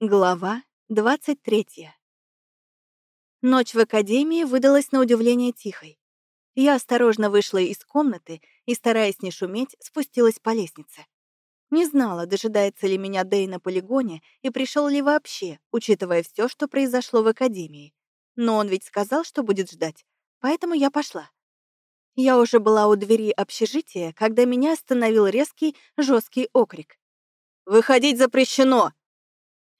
Глава 23. Ночь в академии выдалась на удивление тихой. Я осторожно вышла из комнаты и, стараясь не шуметь, спустилась по лестнице. Не знала, дожидается ли меня Дэй на полигоне и пришел ли вообще, учитывая все, что произошло в академии. Но он ведь сказал, что будет ждать, поэтому я пошла. Я уже была у двери общежития, когда меня остановил резкий, жесткий окрик. «Выходить запрещено!»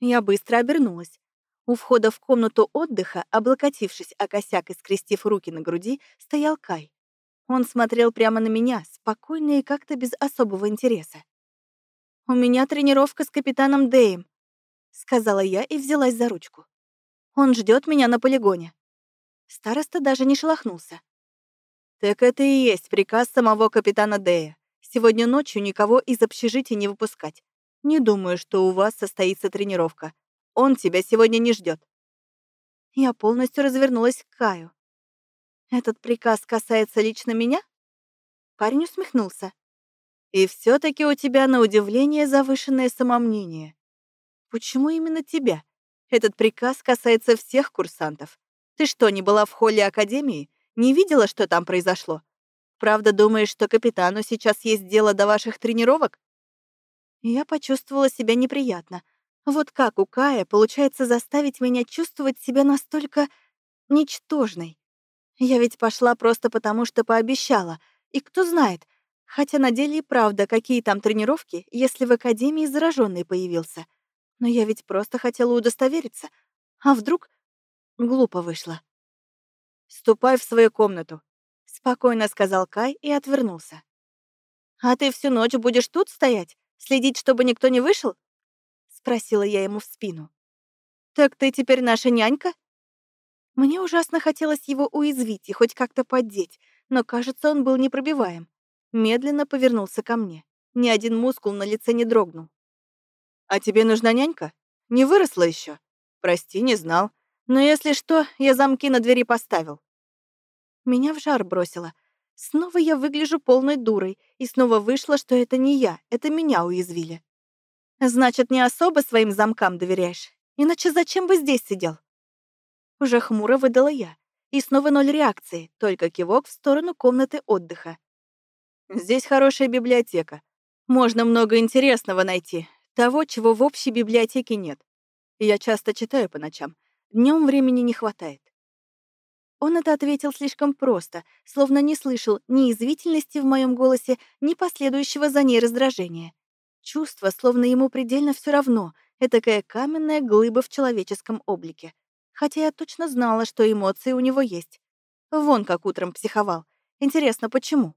Я быстро обернулась. У входа в комнату отдыха, облокотившись о косяк и скрестив руки на груди, стоял Кай. Он смотрел прямо на меня, спокойно и как-то без особого интереса. «У меня тренировка с капитаном Дэем», — сказала я и взялась за ручку. «Он ждет меня на полигоне». Староста даже не шелохнулся. Так это и есть приказ самого капитана Дэя. Сегодня ночью никого из общежития не выпускать. Не думаю, что у вас состоится тренировка. Он тебя сегодня не ждет. Я полностью развернулась к Каю. Этот приказ касается лично меня? Парень усмехнулся. И все таки у тебя, на удивление, завышенное самомнение. Почему именно тебя? Этот приказ касается всех курсантов. Ты что, не была в холле Академии? Не видела, что там произошло? Правда, думаешь, что капитану сейчас есть дело до ваших тренировок? Я почувствовала себя неприятно. Вот как у Кая получается заставить меня чувствовать себя настолько ничтожной? Я ведь пошла просто потому, что пообещала. И кто знает, хотя на деле и правда, какие там тренировки, если в академии зараженный появился. Но я ведь просто хотела удостовериться. А вдруг глупо вышло? «Ступай в свою комнату», — спокойно сказал Кай и отвернулся. «А ты всю ночь будешь тут стоять? Следить, чтобы никто не вышел?» — спросила я ему в спину. «Так ты теперь наша нянька?» Мне ужасно хотелось его уязвить и хоть как-то поддеть, но, кажется, он был непробиваем. Медленно повернулся ко мне. Ни один мускул на лице не дрогнул. «А тебе нужна нянька? Не выросла еще? Прости, не знал. Но если что, я замки на двери поставил. Меня в жар бросило. Снова я выгляжу полной дурой, и снова вышло, что это не я, это меня уязвили. Значит, не особо своим замкам доверяешь? Иначе зачем бы здесь сидел? Уже хмуро выдала я. И снова ноль реакции, только кивок в сторону комнаты отдыха. Здесь хорошая библиотека. Можно много интересного найти, того, чего в общей библиотеке нет. Я часто читаю по ночам. Днем времени не хватает. Он это ответил слишком просто, словно не слышал ни извительности в моем голосе, ни последующего за ней раздражения. Чувство, словно ему предельно все равно, этакая каменная глыба в человеческом облике. Хотя я точно знала, что эмоции у него есть. Вон как утром психовал. Интересно, почему?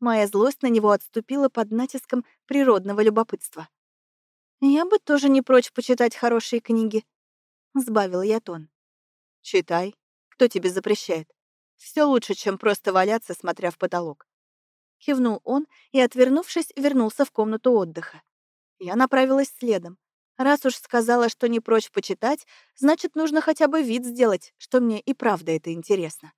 Моя злость на него отступила под натиском природного любопытства. Я бы тоже не прочь почитать хорошие книги. Сбавила я тон. «Читай. Кто тебе запрещает? Все лучше, чем просто валяться, смотря в потолок». Кивнул он и, отвернувшись, вернулся в комнату отдыха. Я направилась следом. Раз уж сказала, что не прочь почитать, значит, нужно хотя бы вид сделать, что мне и правда это интересно.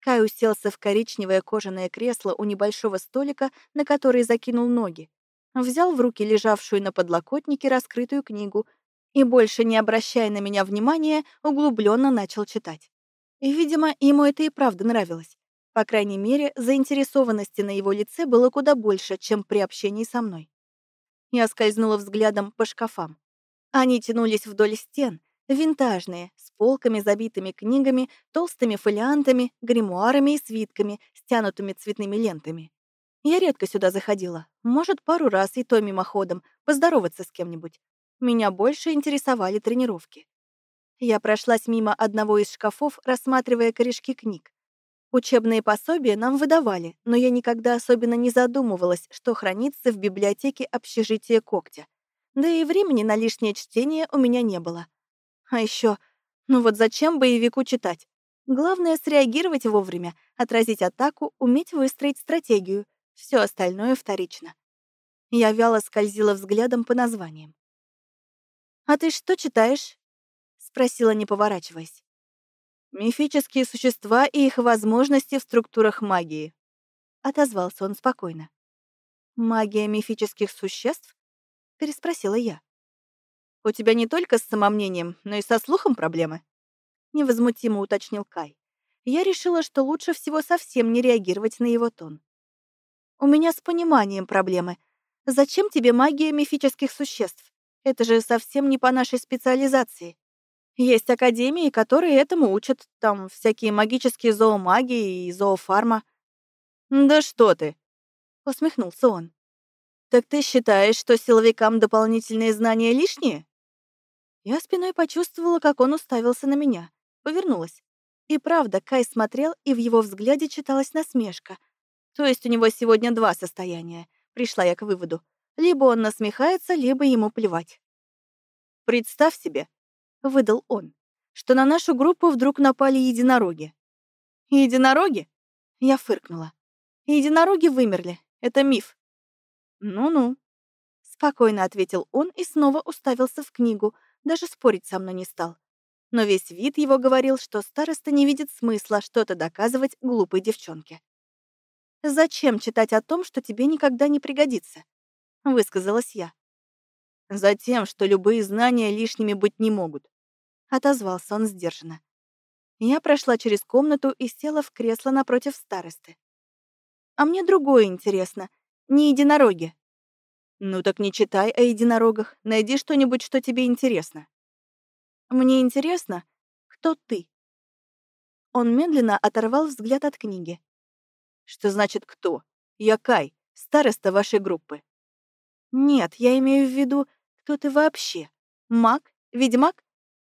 Кай уселся в коричневое кожаное кресло у небольшого столика, на который закинул ноги. Взял в руки лежавшую на подлокотнике раскрытую книгу и, больше не обращая на меня внимания, углубленно начал читать. И, видимо, ему это и правда нравилось. По крайней мере, заинтересованности на его лице было куда больше, чем при общении со мной. Я скользнула взглядом по шкафам. Они тянулись вдоль стен, винтажные, с полками, забитыми книгами, толстыми фолиантами, гримуарами и свитками, стянутыми цветными лентами. Я редко сюда заходила, может, пару раз и то мимоходом, поздороваться с кем-нибудь. Меня больше интересовали тренировки. Я прошлась мимо одного из шкафов, рассматривая корешки книг. Учебные пособия нам выдавали, но я никогда особенно не задумывалась, что хранится в библиотеке общежития Когтя. Да и времени на лишнее чтение у меня не было. А еще, ну вот зачем боевику читать? Главное — среагировать вовремя, отразить атаку, уметь выстроить стратегию. Все остальное вторично. Я вяло скользила взглядом по названиям. «А ты что читаешь?» — спросила, не поворачиваясь. «Мифические существа и их возможности в структурах магии», — отозвался он спокойно. «Магия мифических существ?» — переспросила я. У тебя не только с самомнением, но и со слухом проблемы?» Невозмутимо уточнил Кай. Я решила, что лучше всего совсем не реагировать на его тон. «У меня с пониманием проблемы. Зачем тебе магия мифических существ? Это же совсем не по нашей специализации. Есть академии, которые этому учат. Там всякие магические зоомагии и зоофарма. «Да что ты!» — усмехнулся он. «Так ты считаешь, что силовикам дополнительные знания лишние?» Я спиной почувствовала, как он уставился на меня. Повернулась. И правда, Кай смотрел, и в его взгляде читалась насмешка. То есть у него сегодня два состояния. Пришла я к выводу. Либо он насмехается, либо ему плевать. «Представь себе», — выдал он, «что на нашу группу вдруг напали единороги». «Единороги?» — я фыркнула. «Единороги вымерли. Это миф». «Ну-ну», — спокойно ответил он и снова уставился в книгу, даже спорить со мной не стал. Но весь вид его говорил, что староста не видит смысла что-то доказывать глупой девчонке. «Зачем читать о том, что тебе никогда не пригодится?» — высказалась я. «Затем, что любые знания лишними быть не могут», — отозвался он сдержанно. Я прошла через комнату и села в кресло напротив старосты. «А мне другое интересно. Не единороги». «Ну так не читай о единорогах. Найди что-нибудь, что тебе интересно». «Мне интересно, кто ты?» Он медленно оторвал взгляд от книги. «Что значит «кто»? Я Кай, староста вашей группы». «Нет, я имею в виду, кто ты вообще? Маг? Ведьмак?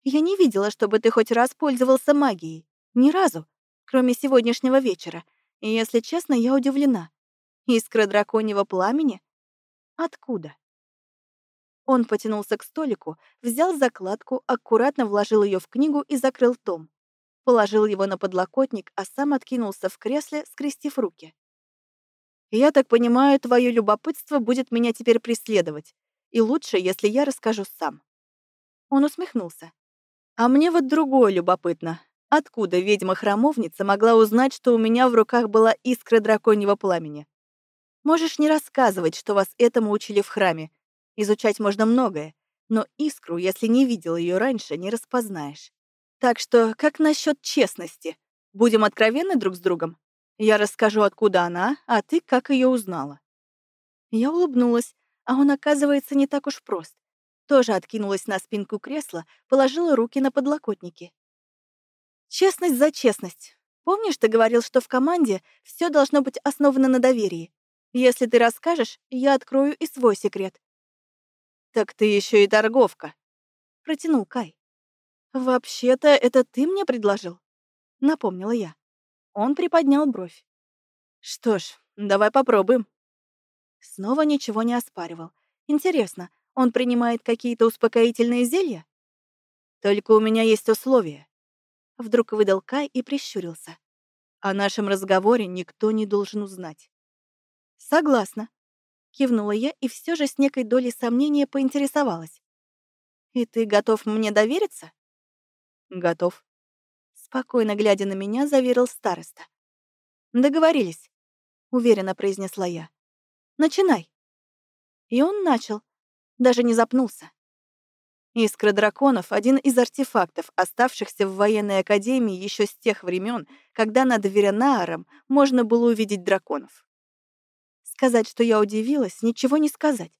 Я не видела, чтобы ты хоть раз пользовался магией. Ни разу. Кроме сегодняшнего вечера. И, если честно, я удивлена. Искра драконьего пламени? Откуда? Он потянулся к столику, взял закладку, аккуратно вложил ее в книгу и закрыл том. Положил его на подлокотник, а сам откинулся в кресле, скрестив руки. «Я так понимаю, твое любопытство будет меня теперь преследовать. И лучше, если я расскажу сам». Он усмехнулся. «А мне вот другое любопытно. Откуда ведьма-храмовница могла узнать, что у меня в руках была искра драконьего пламени? Можешь не рассказывать, что вас этому учили в храме. Изучать можно многое, но искру, если не видел ее раньше, не распознаешь. Так что, как насчет честности? Будем откровенны друг с другом? Я расскажу, откуда она, а ты как ее узнала. Я улыбнулась, а он, оказывается, не так уж прост. Тоже откинулась на спинку кресла, положила руки на подлокотники. Честность за честность. Помнишь, ты говорил, что в команде все должно быть основано на доверии? Если ты расскажешь, я открою и свой секрет. Так ты еще и торговка, протянул Кай. Вообще-то это ты мне предложил, напомнила я. Он приподнял бровь. Что ж, давай попробуем. Снова ничего не оспаривал. Интересно, он принимает какие-то успокоительные зелья? Только у меня есть условия. Вдруг выдал Кай и прищурился. О нашем разговоре никто не должен узнать. Согласна. Кивнула я и все же с некой долей сомнения поинтересовалась. «И ты готов мне довериться?» «Готов», — спокойно глядя на меня, заверил староста. «Договорились», — уверенно произнесла я. «Начинай». И он начал, даже не запнулся. Искра драконов — один из артефактов, оставшихся в военной академии еще с тех времен, когда над Веренааром можно было увидеть драконов. Сказать, что я удивилась, ничего не сказать.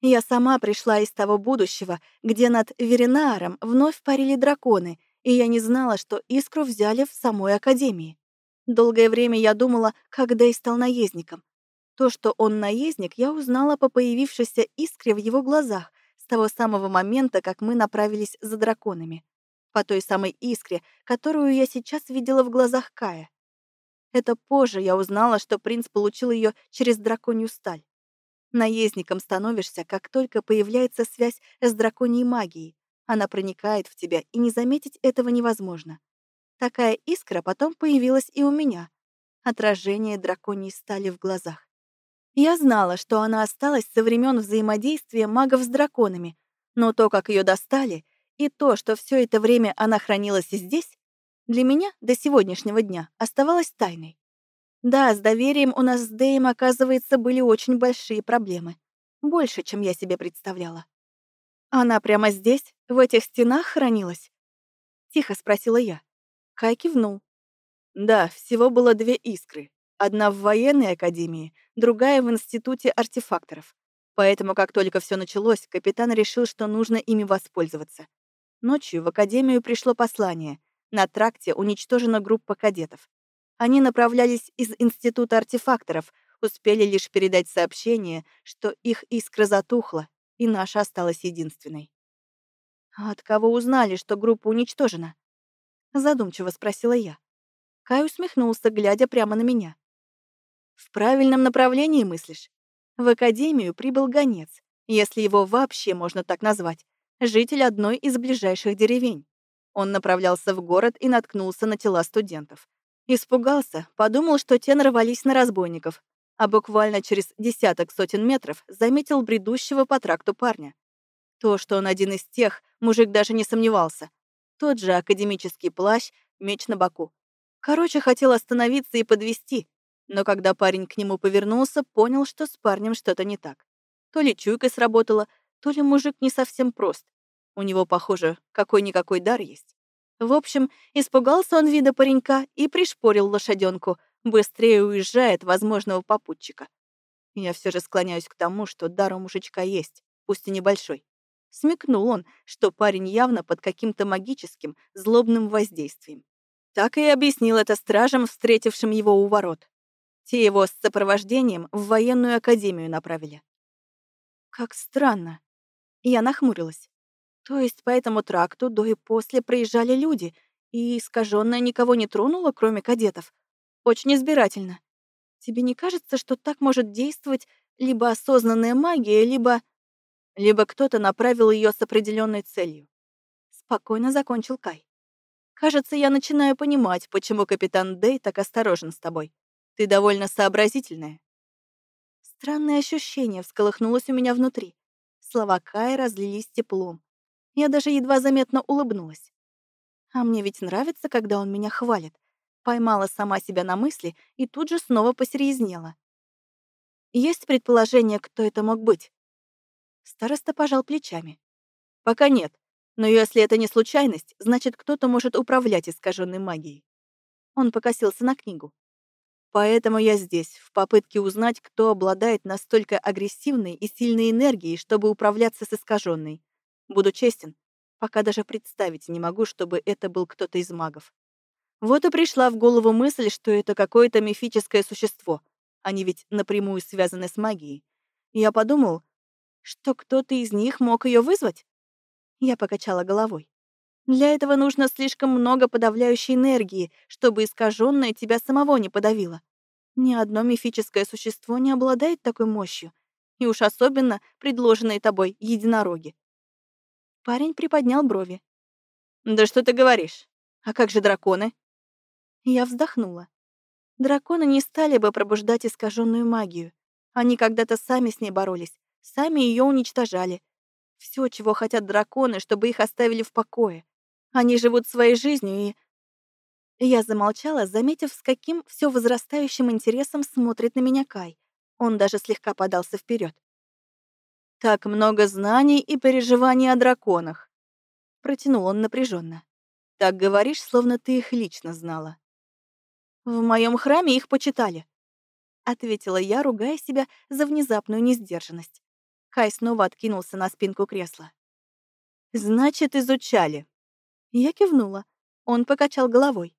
Я сама пришла из того будущего, где над Веренааром вновь парили драконы, и я не знала, что искру взяли в самой Академии. Долгое время я думала, когда и стал наездником. То, что он наездник, я узнала по появившейся искре в его глазах с того самого момента, как мы направились за драконами. По той самой искре, которую я сейчас видела в глазах Кая. Это позже я узнала, что принц получил ее через драконью сталь. Наездником становишься, как только появляется связь с драконьей магией. Она проникает в тебя, и не заметить этого невозможно. Такая искра потом появилась и у меня. Отражение драконьей стали в глазах. Я знала, что она осталась со времен взаимодействия магов с драконами, но то, как ее достали, и то, что все это время она хранилась здесь, для меня до сегодняшнего дня оставалась тайной. Да, с доверием у нас с Дэем, оказывается, были очень большие проблемы. Больше, чем я себе представляла. Она прямо здесь, в этих стенах хранилась? Тихо спросила я. Кай кивнул. Да, всего было две искры. Одна в военной академии, другая в институте артефакторов. Поэтому, как только все началось, капитан решил, что нужно ими воспользоваться. Ночью в академию пришло послание. На тракте уничтожена группа кадетов. Они направлялись из института артефакторов, успели лишь передать сообщение, что их искра затухла, и наша осталась единственной. «А от кого узнали, что группа уничтожена?» Задумчиво спросила я. Кай усмехнулся, глядя прямо на меня. «В правильном направлении мыслишь? В академию прибыл гонец, если его вообще можно так назвать, житель одной из ближайших деревень. Он направлялся в город и наткнулся на тела студентов. Испугался, подумал, что те нарвались на разбойников, а буквально через десяток сотен метров заметил бредущего по тракту парня. То, что он один из тех, мужик даже не сомневался. Тот же академический плащ, меч на боку. Короче, хотел остановиться и подвести, но когда парень к нему повернулся, понял, что с парнем что-то не так. То ли чуйка сработала, то ли мужик не совсем прост. У него, похоже, какой-никакой дар есть. В общем, испугался он вида паренька и пришпорил лошаденку — быстрее уезжает возможного попутчика. Я все же склоняюсь к тому, что дар у мужичка есть, пусть и небольшой. Смекнул он, что парень явно под каким-то магическим, злобным воздействием. Так и объяснил это стражам, встретившим его у ворот. Те его с сопровождением в военную академию направили. Как странно. Я нахмурилась. То есть по этому тракту до и после проезжали люди, и искаженная никого не тронула, кроме кадетов. Очень избирательно. Тебе не кажется, что так может действовать либо осознанная магия, либо... Либо кто-то направил ее с определенной целью. Спокойно закончил Кай. Кажется, я начинаю понимать, почему капитан Дэй так осторожен с тобой. Ты довольно сообразительная. Странное ощущение всколыхнулось у меня внутри. Слова Кая разлились теплом. Я даже едва заметно улыбнулась. А мне ведь нравится, когда он меня хвалит. Поймала сама себя на мысли и тут же снова посерьезнела. Есть предположение, кто это мог быть? Староста пожал плечами. Пока нет, но если это не случайность, значит, кто-то может управлять искаженной магией. Он покосился на книгу. Поэтому я здесь, в попытке узнать, кто обладает настолько агрессивной и сильной энергией, чтобы управляться с искаженной. Буду честен, пока даже представить не могу, чтобы это был кто-то из магов. Вот и пришла в голову мысль, что это какое-то мифическое существо. Они ведь напрямую связаны с магией. Я подумал, что кто-то из них мог ее вызвать. Я покачала головой. Для этого нужно слишком много подавляющей энергии, чтобы искаженное тебя самого не подавило. Ни одно мифическое существо не обладает такой мощью, и уж особенно предложенные тобой единороги. Парень приподнял брови. «Да что ты говоришь? А как же драконы?» Я вздохнула. Драконы не стали бы пробуждать искаженную магию. Они когда-то сами с ней боролись, сами ее уничтожали. Все, чего хотят драконы, чтобы их оставили в покое. Они живут своей жизнью и... Я замолчала, заметив, с каким все возрастающим интересом смотрит на меня Кай. Он даже слегка подался вперед. «Так много знаний и переживаний о драконах», — протянул он напряженно. «Так говоришь, словно ты их лично знала». В моем храме их почитали. Ответила я, ругая себя за внезапную несдержанность. Кай снова откинулся на спинку кресла. «Значит, изучали». Я кивнула. Он покачал головой.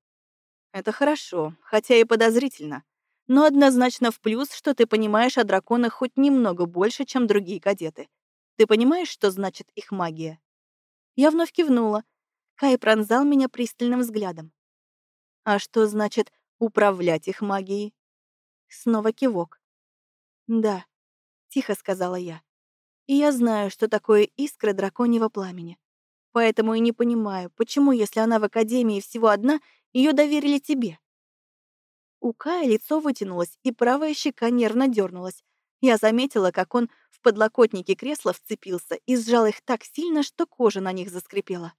«Это хорошо, хотя и подозрительно. Но однозначно в плюс, что ты понимаешь о драконах хоть немного больше, чем другие кадеты. Ты понимаешь, что значит их магия?» Я вновь кивнула. Кай пронзал меня пристальным взглядом. «А что значит управлять их магией. Снова кивок. «Да», — тихо сказала я. «И я знаю, что такое искра драконьего пламени. Поэтому и не понимаю, почему, если она в Академии всего одна, ее доверили тебе». У Кая лицо вытянулось, и правая щека нервно дернулась. Я заметила, как он в подлокотнике кресла вцепился и сжал их так сильно, что кожа на них заскрипела.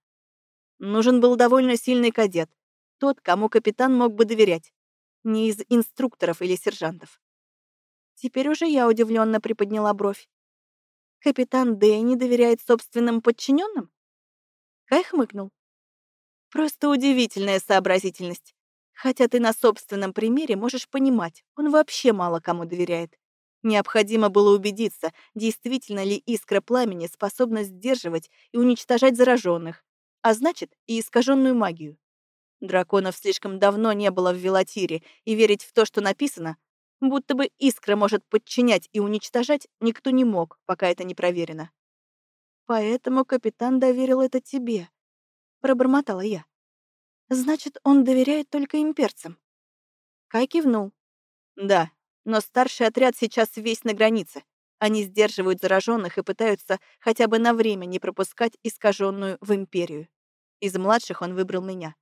Нужен был довольно сильный кадет, тот, кому капитан мог бы доверять. Не из инструкторов или сержантов. Теперь уже я удивленно приподняла бровь. Капитан Дэй доверяет собственным подчиненным? Кай хмыкнул. Просто удивительная сообразительность. Хотя ты на собственном примере можешь понимать, он вообще мало кому доверяет. Необходимо было убедиться, действительно ли искра пламени способна сдерживать и уничтожать зараженных, а значит, и искаженную магию. Драконов слишком давно не было в Велатире, и верить в то, что написано, будто бы искра может подчинять и уничтожать, никто не мог, пока это не проверено. Поэтому капитан доверил это тебе, пробормотала я. Значит, он доверяет только имперцам. Кай кивнул. Да, но старший отряд сейчас весь на границе. Они сдерживают зараженных и пытаются хотя бы на время не пропускать искаженную в империю. Из младших он выбрал меня.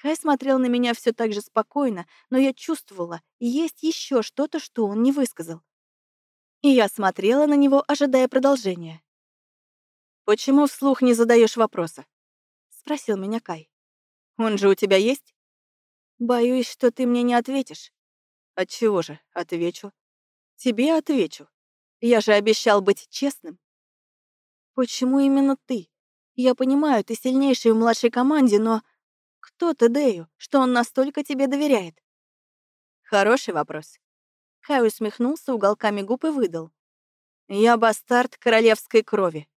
Кай смотрел на меня все так же спокойно, но я чувствовала, есть еще что-то, что он не высказал. И я смотрела на него, ожидая продолжения. «Почему вслух не задаешь вопроса?» — спросил меня Кай. «Он же у тебя есть?» «Боюсь, что ты мне не ответишь». «Отчего же? Отвечу. Тебе отвечу. Я же обещал быть честным». «Почему именно ты? Я понимаю, ты сильнейший в младшей команде, но кто ты Дэю, что он настолько тебе доверяет? Хороший вопрос. Кай усмехнулся уголками губ и выдал. Я бастард королевской крови.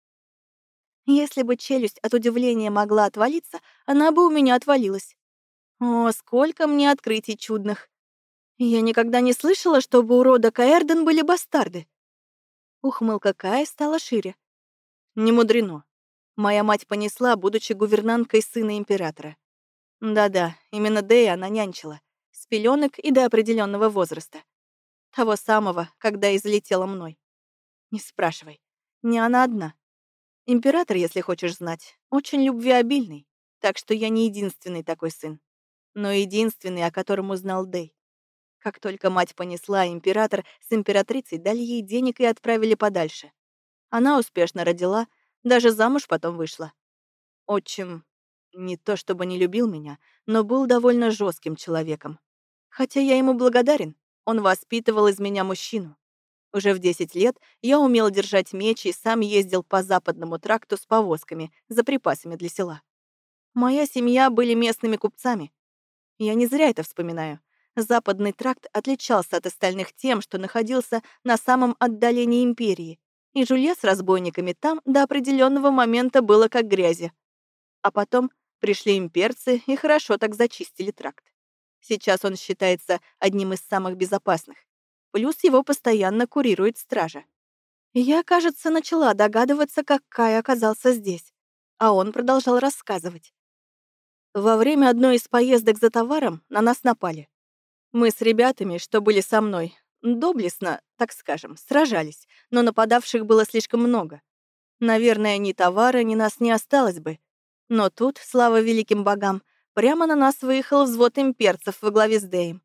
Если бы челюсть от удивления могла отвалиться, она бы у меня отвалилась. О, сколько мне открытий чудных. Я никогда не слышала, чтобы у рода Каэрден были бастарды. Ухмылка Кая стала шире. Не мудрено. Моя мать понесла, будучи гувернанткой сына императора. Да-да, именно Дэя она нянчила. С пеленок и до определенного возраста. Того самого, когда излетела мной. Не спрашивай. Не она одна. Император, если хочешь знать, очень любвеобильный, так что я не единственный такой сын. Но единственный, о котором узнал Дэй. Как только мать понесла, император с императрицей дали ей денег и отправили подальше. Она успешно родила, даже замуж потом вышла. Отчим не то чтобы не любил меня, но был довольно жестким человеком. Хотя я ему благодарен, он воспитывал из меня мужчину. Уже в 10 лет я умел держать меч и сам ездил по западному тракту с повозками за припасами для села. Моя семья были местными купцами. Я не зря это вспоминаю. Западный тракт отличался от остальных тем, что находился на самом отдалении империи, и жулье с разбойниками там до определенного момента было как грязи. А потом Пришли имперцы и хорошо так зачистили тракт. Сейчас он считается одним из самых безопасных. Плюс его постоянно курирует стража. Я, кажется, начала догадываться, как Кай оказался здесь. А он продолжал рассказывать. Во время одной из поездок за товаром на нас напали. Мы с ребятами, что были со мной, доблестно, так скажем, сражались, но нападавших было слишком много. Наверное, ни товара, ни нас не осталось бы, но тут, слава великим богам, прямо на нас выехал взвод имперцев во главе с Дэем.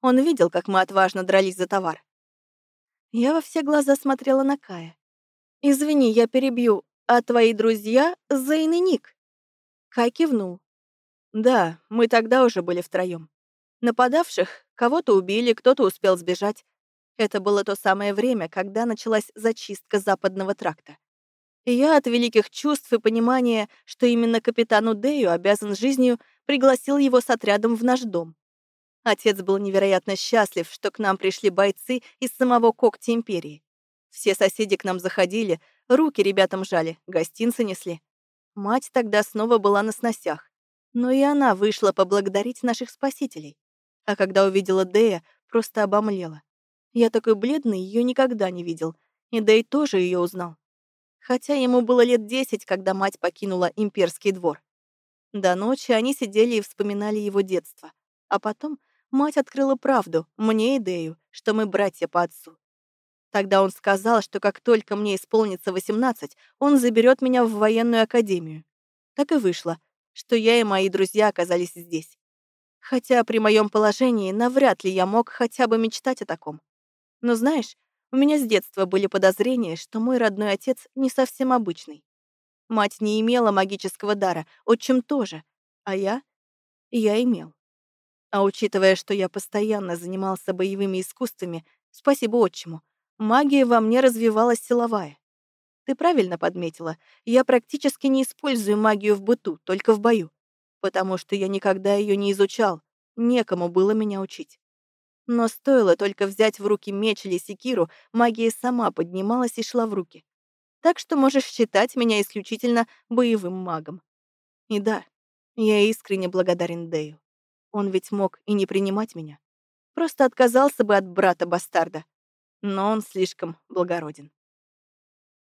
Он видел, как мы отважно дрались за товар. Я во все глаза смотрела на Кая. «Извини, я перебью, а твои друзья — Зейн и Ник?» Кай кивнул. «Да, мы тогда уже были втроем. Нападавших кого-то убили, кто-то успел сбежать. Это было то самое время, когда началась зачистка западного тракта. Я от великих чувств и понимания, что именно капитану Дею обязан жизнью, пригласил его с отрядом в наш дом. Отец был невероятно счастлив, что к нам пришли бойцы из самого когтя Империи. Все соседи к нам заходили, руки ребятам жали, гостинцы несли. Мать тогда снова была на сносях. Но и она вышла поблагодарить наших спасителей. А когда увидела Дея, просто обомлела. Я такой бледный ее никогда не видел. И Дэй тоже ее узнал хотя ему было лет десять, когда мать покинула имперский двор. До ночи они сидели и вспоминали его детство. А потом мать открыла правду, мне и Дэю, что мы братья по отцу. Тогда он сказал, что как только мне исполнится 18, он заберет меня в военную академию. Так и вышло, что я и мои друзья оказались здесь. Хотя при моем положении навряд ли я мог хотя бы мечтать о таком. Но знаешь, у меня с детства были подозрения, что мой родной отец не совсем обычный. Мать не имела магического дара, отчим тоже, а я? Я имел. А учитывая, что я постоянно занимался боевыми искусствами, спасибо отчиму, Магия во мне развивалась силовая. Ты правильно подметила, я практически не использую магию в быту, только в бою, потому что я никогда ее не изучал, некому было меня учить. Но стоило только взять в руки меч или секиру, магия сама поднималась и шла в руки. Так что можешь считать меня исключительно боевым магом. И да, я искренне благодарен Дэю. Он ведь мог и не принимать меня. Просто отказался бы от брата-бастарда. Но он слишком благороден.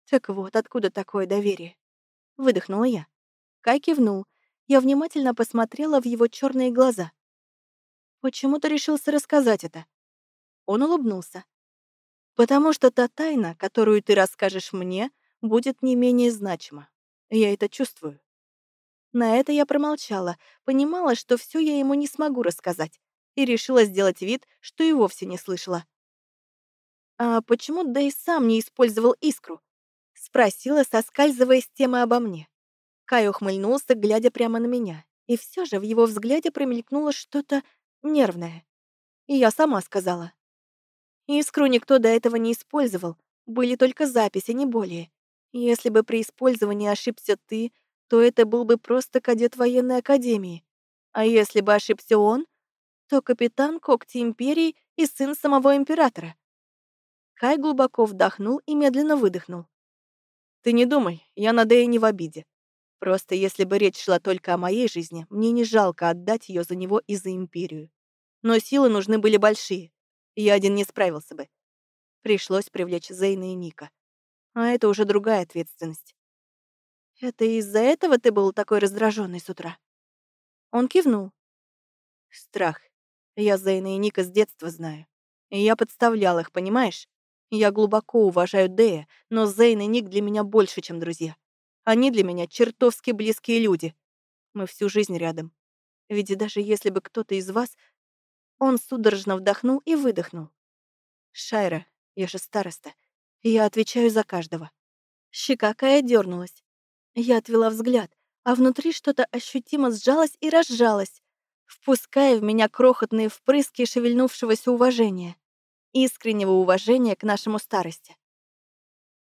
Так вот, откуда такое доверие? Выдохнула я. Кай кивнул. Я внимательно посмотрела в его черные глаза. Почему ты решился рассказать это? Он улыбнулся. Потому что та тайна, которую ты расскажешь мне, будет не менее значима. Я это чувствую. На это я промолчала, понимала, что все я ему не смогу рассказать, и решила сделать вид, что и вовсе не слышала. «А почему Дэй сам не использовал искру?» — спросила, соскальзывая с темы обо мне. Кай ухмыльнулся, глядя прямо на меня, и все же в его взгляде промелькнуло что-то нервное. И я сама сказала. Искру никто до этого не использовал, были только записи, не более. Если бы при использовании ошибся ты, то это был бы просто кадет военной академии. А если бы ошибся он, то капитан когти империи и сын самого императора. Кай глубоко вдохнул и медленно выдохнул. «Ты не думай, я на Дэя не в обиде. Просто если бы речь шла только о моей жизни, мне не жалко отдать ее за него и за империю. Но силы нужны были большие. Я один не справился бы. Пришлось привлечь Зейна и Ника. А это уже другая ответственность. Это из-за этого ты был такой раздраженный с утра? Он кивнул. Страх. Я Зейна и Ника с детства знаю. Я подставлял их, понимаешь? Я глубоко уважаю Дэя, но Зейн и Ник для меня больше, чем друзья. Они для меня чертовски близкие люди. Мы всю жизнь рядом. Ведь даже если бы кто-то из вас... Он судорожно вдохнул и выдохнул. Шайра, я же староста. Я отвечаю за каждого. Щека Кая дернулась. Я отвела взгляд, а внутри что-то ощутимо сжалось и разжалось, впуская в меня крохотные впрыски шевельнувшегося уважения, искреннего уважения к нашему старости.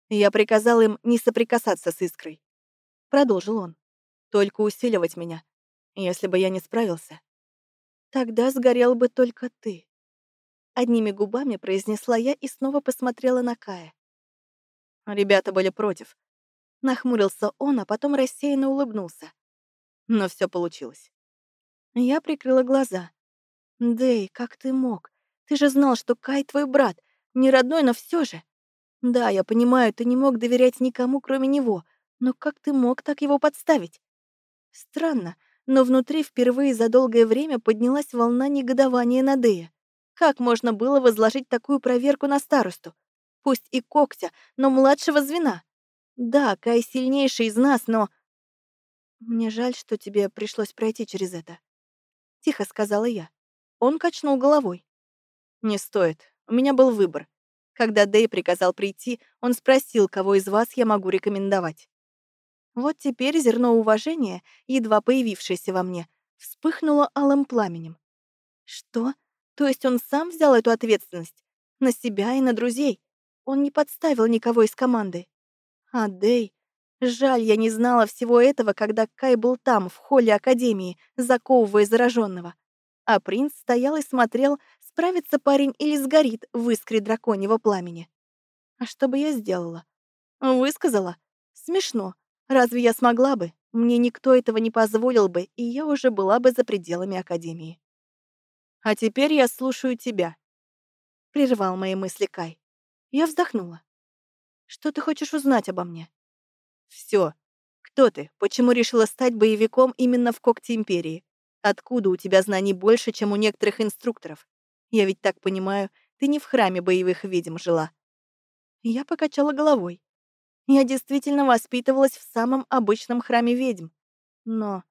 Я приказал им не соприкасаться с искрой. Продолжил он. Только усиливать меня. Если бы я не справился, тогда сгорел бы только ты. Одними губами произнесла я и снова посмотрела на Кая. Ребята были против. Нахмурился он, а потом рассеянно улыбнулся. Но все получилось. Я прикрыла глаза. «Дэй, как ты мог? Ты же знал, что Кай твой брат. Не родной, но все же. Да, я понимаю, ты не мог доверять никому, кроме него. Но как ты мог так его подставить? Странно, но внутри впервые за долгое время поднялась волна негодования на Дэя. Как можно было возложить такую проверку на старосту? пусть и когтя, но младшего звена. Да, Кай сильнейший из нас, но... Мне жаль, что тебе пришлось пройти через это. Тихо сказала я. Он качнул головой. Не стоит. У меня был выбор. Когда Дэй приказал прийти, он спросил, кого из вас я могу рекомендовать. Вот теперь зерно уважения, едва появившееся во мне, вспыхнуло алым пламенем. Что? То есть он сам взял эту ответственность? На себя и на друзей? Он не подставил никого из команды. А Дэй... Жаль, я не знала всего этого, когда Кай был там, в холле Академии, заковывая зараженного. А принц стоял и смотрел, справится парень или сгорит в искре драконьего пламени. А что бы я сделала? Высказала? Смешно. Разве я смогла бы? Мне никто этого не позволил бы, и я уже была бы за пределами Академии. «А теперь я слушаю тебя», — прервал мои мысли Кай. Я вздохнула. «Что ты хочешь узнать обо мне?» «Все. Кто ты? Почему решила стать боевиком именно в Когте Империи? Откуда у тебя знаний больше, чем у некоторых инструкторов? Я ведь так понимаю, ты не в храме боевых ведьм жила». Я покачала головой. Я действительно воспитывалась в самом обычном храме ведьм. Но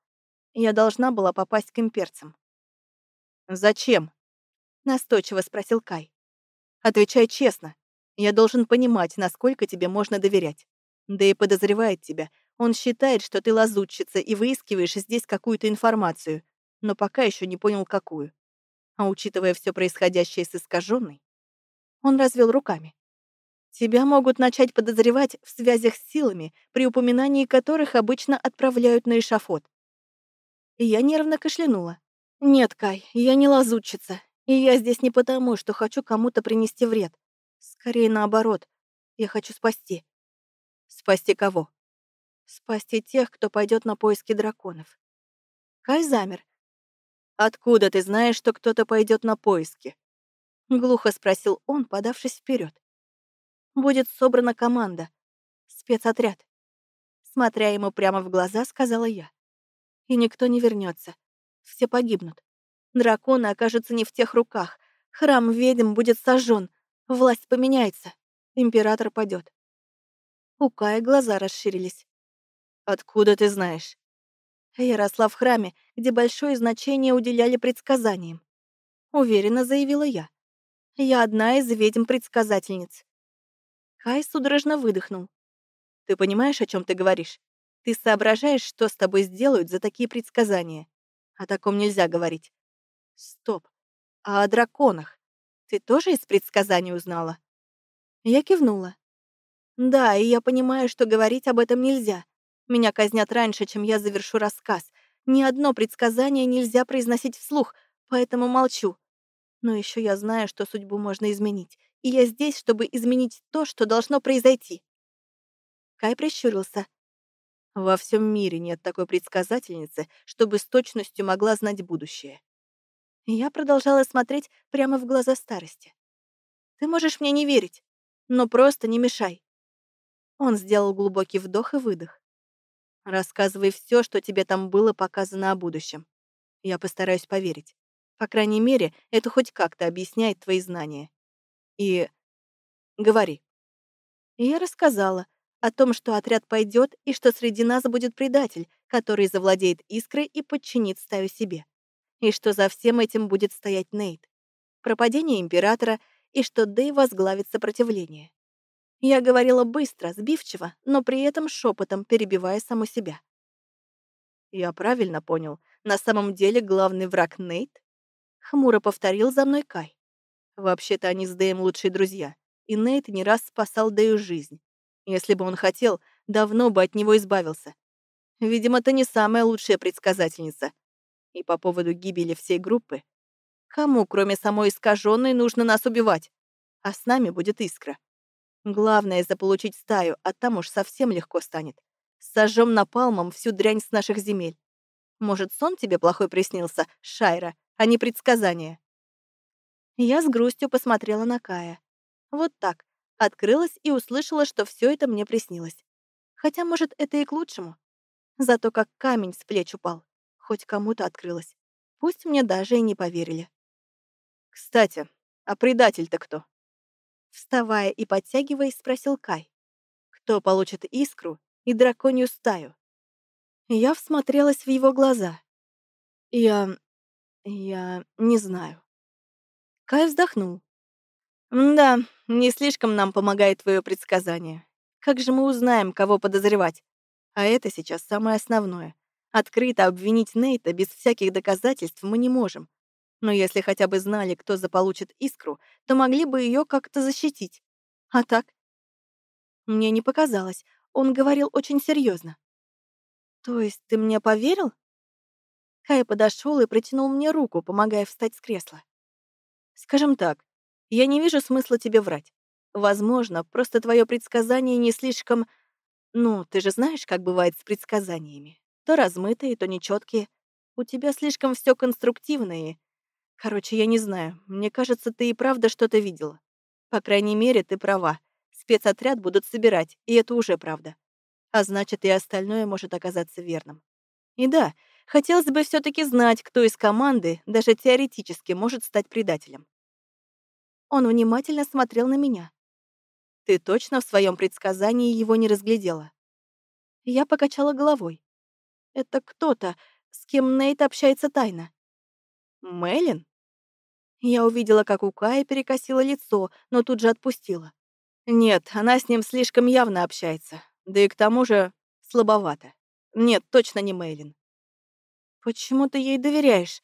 я должна была попасть к имперцам. «Зачем?» — настойчиво спросил Кай. «Отвечай честно. Я должен понимать, насколько тебе можно доверять. Да и подозревает тебя. Он считает, что ты лазутчица и выискиваешь здесь какую-то информацию, но пока еще не понял, какую. А учитывая все происходящее с искаженной, он развел руками. Тебя могут начать подозревать в связях с силами, при упоминании которых обычно отправляют на эшафот. Я нервно кашлянула. «Нет, Кай, я не лазутчица. И я здесь не потому, что хочу кому-то принести вред. Скорее наоборот. Я хочу спасти». «Спасти кого?» «Спасти тех, кто пойдет на поиски драконов». Кай замер. «Откуда ты знаешь, что кто-то пойдет на поиски?» Глухо спросил он, подавшись вперед. «Будет собрана команда. Спецотряд». Смотря ему прямо в глаза, сказала я и никто не вернется. Все погибнут. Драконы окажутся не в тех руках. Храм ведьм будет сожжен. Власть поменяется. Император падет. У Кая глаза расширились. «Откуда ты знаешь?» Я росла в храме, где большое значение уделяли предсказаниям. Уверенно заявила я. Я одна из ведьм-предсказательниц. Кай судорожно выдохнул. «Ты понимаешь, о чем ты говоришь? Ты соображаешь, что с тобой сделают за такие предсказания. О таком нельзя говорить. Стоп. А о драконах? Ты тоже из предсказаний узнала? Я кивнула. Да, и я понимаю, что говорить об этом нельзя. Меня казнят раньше, чем я завершу рассказ. Ни одно предсказание нельзя произносить вслух, поэтому молчу. Но еще я знаю, что судьбу можно изменить. И я здесь, чтобы изменить то, что должно произойти. Кай прищурился. Во всем мире нет такой предсказательницы, чтобы с точностью могла знать будущее. Я продолжала смотреть прямо в глаза старости. «Ты можешь мне не верить, но просто не мешай». Он сделал глубокий вдох и выдох. «Рассказывай все, что тебе там было показано о будущем. Я постараюсь поверить. По крайней мере, это хоть как-то объясняет твои знания. И... говори». И я рассказала, о том, что отряд пойдет и что среди нас будет предатель, который завладеет искрой и подчинит стаю себе. И что за всем этим будет стоять Нейт. Пропадение императора и что Дэй возглавит сопротивление. Я говорила быстро, сбивчиво, но при этом шепотом перебивая саму себя. «Я правильно понял. На самом деле главный враг Нейт?» Хмуро повторил за мной Кай. «Вообще-то они с Дэем лучшие друзья, и Нейт не раз спасал Дэю жизнь. Если бы он хотел, давно бы от него избавился. Видимо, ты не самая лучшая предсказательница. И по поводу гибели всей группы. Кому, кроме самой искаженной, нужно нас убивать? А с нами будет искра. Главное — заполучить стаю, а там уж совсем легко станет. Сожжем напалмом всю дрянь с наших земель. Может, сон тебе плохой приснился, Шайра, а не предсказание?» Я с грустью посмотрела на Кая. Вот так, Открылась и услышала, что все это мне приснилось. Хотя, может, это и к лучшему. Зато как камень с плеч упал. Хоть кому-то открылось. Пусть мне даже и не поверили. «Кстати, а предатель-то кто?» Вставая и подтягиваясь, спросил Кай. «Кто получит искру и драконью стаю?» Я всмотрелась в его глаза. «Я... я не знаю». Кай вздохнул. «Да, не слишком нам помогает твое предсказание. Как же мы узнаем, кого подозревать? А это сейчас самое основное. Открыто обвинить Нейта без всяких доказательств мы не можем. Но если хотя бы знали, кто заполучит искру, то могли бы ее как-то защитить. А так? Мне не показалось. Он говорил очень серьезно. То есть ты мне поверил? Кай подошел и протянул мне руку, помогая встать с кресла. Скажем так, я не вижу смысла тебе врать. Возможно, просто твое предсказание не слишком... Ну, ты же знаешь, как бывает с предсказаниями. То размытые, то нечеткие. У тебя слишком все конструктивное. Короче, я не знаю. Мне кажется, ты и правда что-то видела. По крайней мере, ты права. Спецотряд будут собирать, и это уже правда. А значит, и остальное может оказаться верным. И да, хотелось бы все таки знать, кто из команды даже теоретически может стать предателем. Он внимательно смотрел на меня. «Ты точно в своем предсказании его не разглядела?» Я покачала головой. «Это кто-то, с кем Нейт общается тайно». «Мэлен?» Я увидела, как у Кая перекосило лицо, но тут же отпустила. Нет, она с ним слишком явно общается. Да и к тому же слабовато. Нет, точно не Мейлин. «Почему ты ей доверяешь?»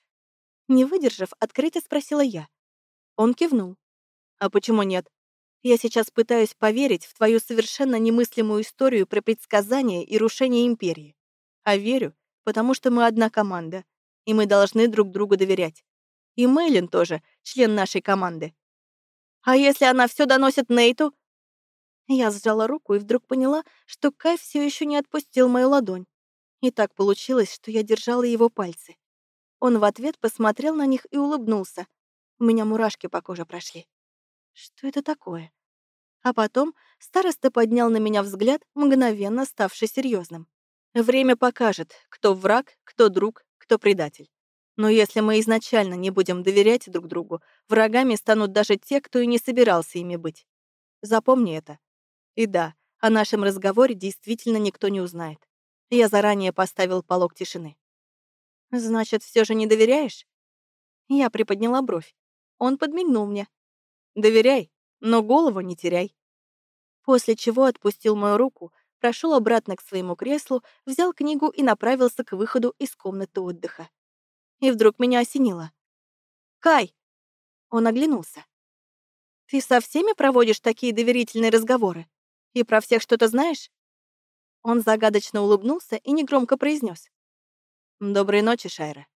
Не выдержав, открыто спросила я. Он кивнул. А почему нет? Я сейчас пытаюсь поверить в твою совершенно немыслимую историю про предсказания и рушение империи. А верю, потому что мы одна команда, и мы должны друг другу доверять. И Мейлин тоже, член нашей команды. А если она все доносит Нейту? Я сжала руку и вдруг поняла, что Кай все еще не отпустил мою ладонь. И так получилось, что я держала его пальцы. Он в ответ посмотрел на них и улыбнулся. У меня мурашки по коже прошли. Что это такое? А потом староста поднял на меня взгляд, мгновенно ставший серьезным. Время покажет, кто враг, кто друг, кто предатель. Но если мы изначально не будем доверять друг другу, врагами станут даже те, кто и не собирался ими быть. Запомни это. И да, о нашем разговоре действительно никто не узнает. Я заранее поставил полог тишины. «Значит, все же не доверяешь?» Я приподняла бровь. Он подмигнул мне. Доверяй, но голову не теряй. После чего отпустил мою руку, прошел обратно к своему креслу, взял книгу и направился к выходу из комнаты отдыха. И вдруг меня осенило. «Кай!» Он оглянулся. «Ты со всеми проводишь такие доверительные разговоры? И про всех что-то знаешь?» Он загадочно улыбнулся и негромко произнес: «Доброй ночи, Шайра».